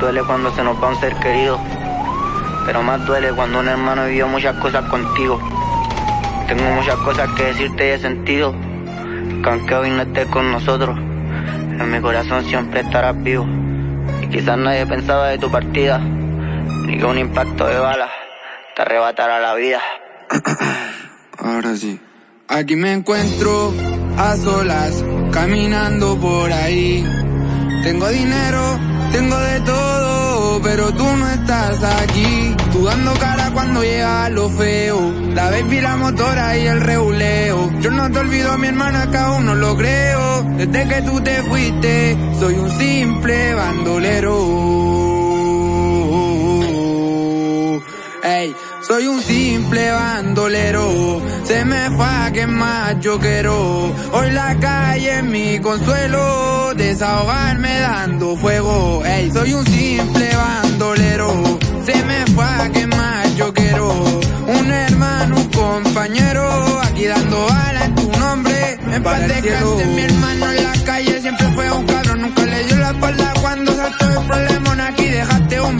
Duele cuando se nos va un ser querido, pero más duele cuando un hermano vivió muchas cosas contigo. Tengo muchas cosas que decirte y he sentido, que aunque hoy no estés con nosotros, en mi corazón siempre estarás vivo. Y quizás nadie pensaba de tu partida, ni que un impacto de bala te arrebatara la vida. Ahora sí. Aquí me encuentro a solas, caminando por ahí. Tengo dinero, tengo de todo, pero tú no estás aquí. Tú dando cara cuando llega lo feo. La baby, la motora y el reuleo. Yo no te olvido, mi hermana, acá aún no lo creo. Desde que tú te fuiste, soy un simple bandolero. Ey, soy un simple bandolero, se me fue a quemar yo quiero. Hoy la calle es mi consuelo, desahogarme dando fuego. Ey, soy un simple bandolero, se me fue a quemar yo quiero. Un hermano, un compañero, aquí dando bala en tu nombre. En paz descanse mi hermano en la calle, siempre fue un cabrón, nunca le dio la espalda cuando saltó el problema. Aquí dejaste un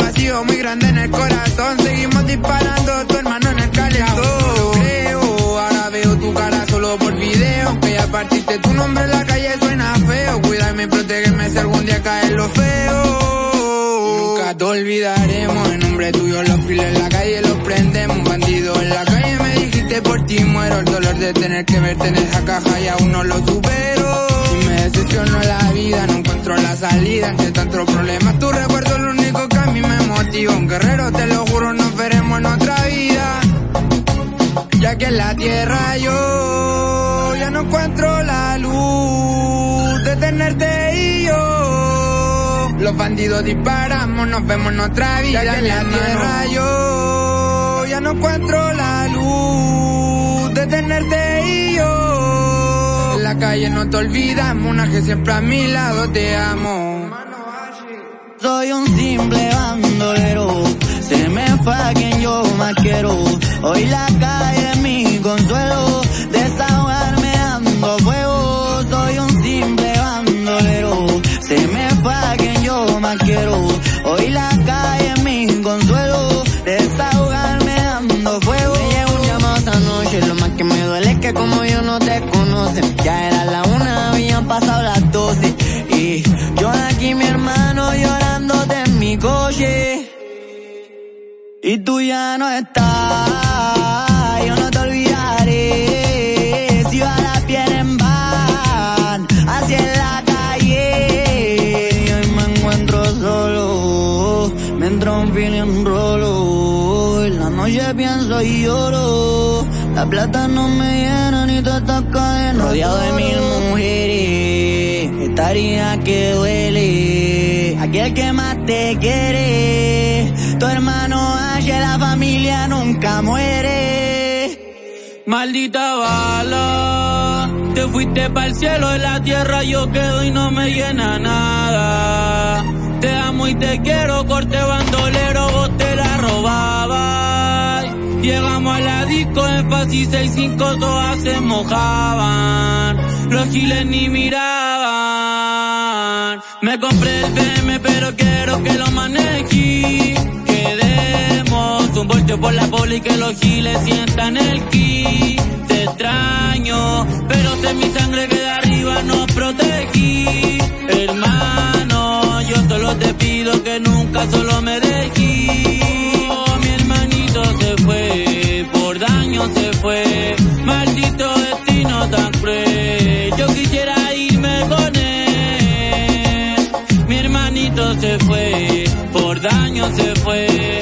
tu nombre en la calle suena feo. Cuídame y protégeme si algún día cae lo feo. Nunca te olvidaremos, en nombre tuyo los filos en la calle los prendemos. Bandido en la calle me dijiste por ti muero, el dolor de tener que verte en esa caja y aún no lo supero. Y me decepcionó la vida, no encuentro la salida entre tantos problemas. Tu recuerdo es lo único que a mí me motiva. Un guerrero, te lo juro, nos veremos en otra vida. Ya que en la tierra yo ya no encuentro la luz de tenerte y yo. Los bandidos disparamos, nos vemos en otra vida. Ya que en la tierra yo ya no encuentro la luz de tenerte y yo. En la calle no te olvidamos, una que siempre a mi lado te amo. Soy un simple bandolero, se me fue a quien yo más quiero. Hoy la calle mi hermano llorándote en mi coche. Y tú ya no estás, yo no te olvidaré. Si va la piel en van, hacia la calle. Y hoy me encuentro solo, me entra un feeling rolo. En la noche pienso y lloro. La plata no me llena ni todas cadenas. Rodeado de mil mujeres, estaría que duele. Aquel que más te quiere, tu hermano H, la familia nunca muere. Maldita bala, te fuiste para el cielo de la tierra, yo quedo y no me llena nada. Te amo y te quiero, corte bandolero, vos te la robabas. Llegamos a la disco Fácil 65, todas se mojaban. Los chiles ni miraban. Me compré el BM, pero quiero que lo maneje. Quedemos un voltio por la poli que los giles sientan el ki. Se fue, por daño se fue.